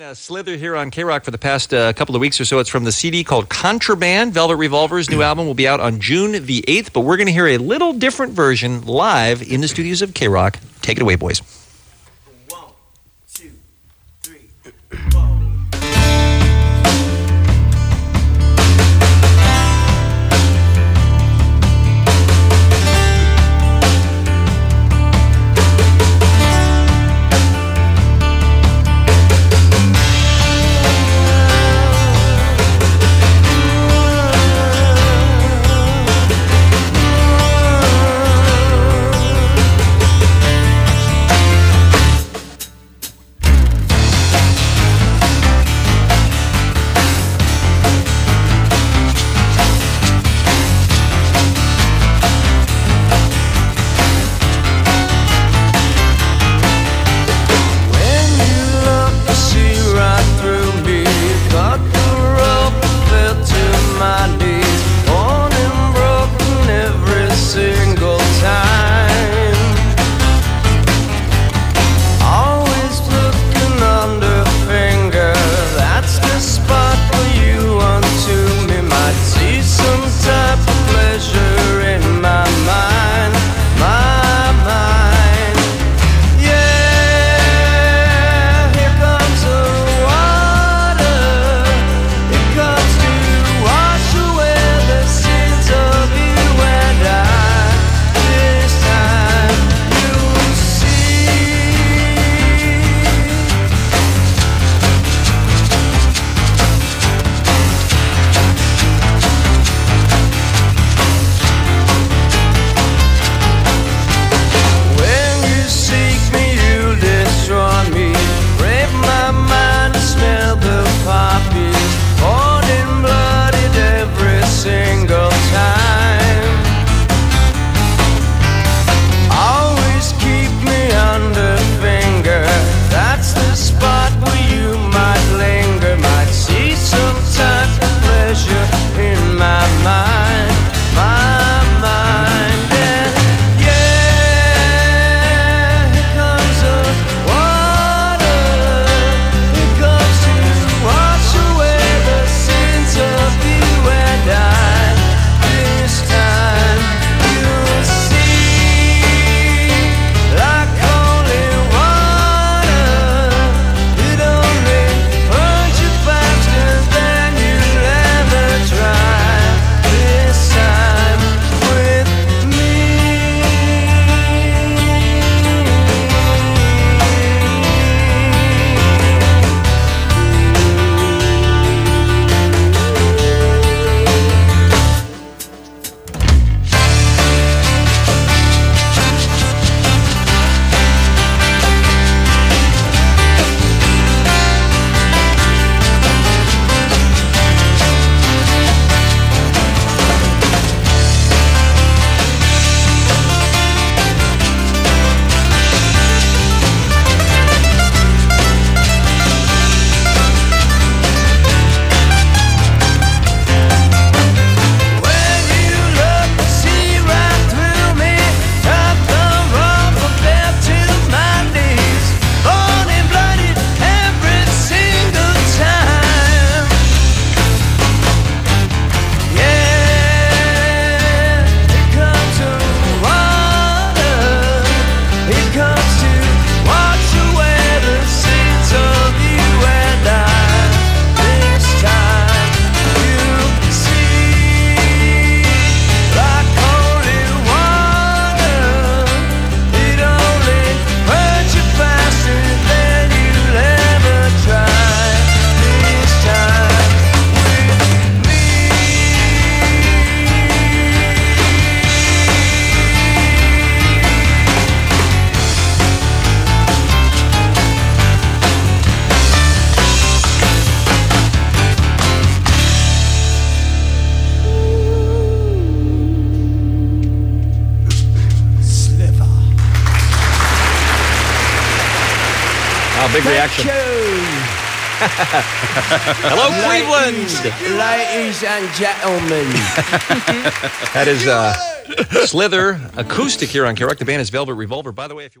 uh, slither here on K Rock for the past uh, couple of weeks or so. It's from the CD called Contraband. Velvet Revolver's new album will be out on June the 8th, but we're going to hear a little different version live in the studios of K Rock. Take it away, boys. big Thank reaction. Hello, ladies, Cleveland. Ladies and gentlemen. that is uh, Slither acoustic here on K Rock. The band is Velvet Revolver. By the way, if you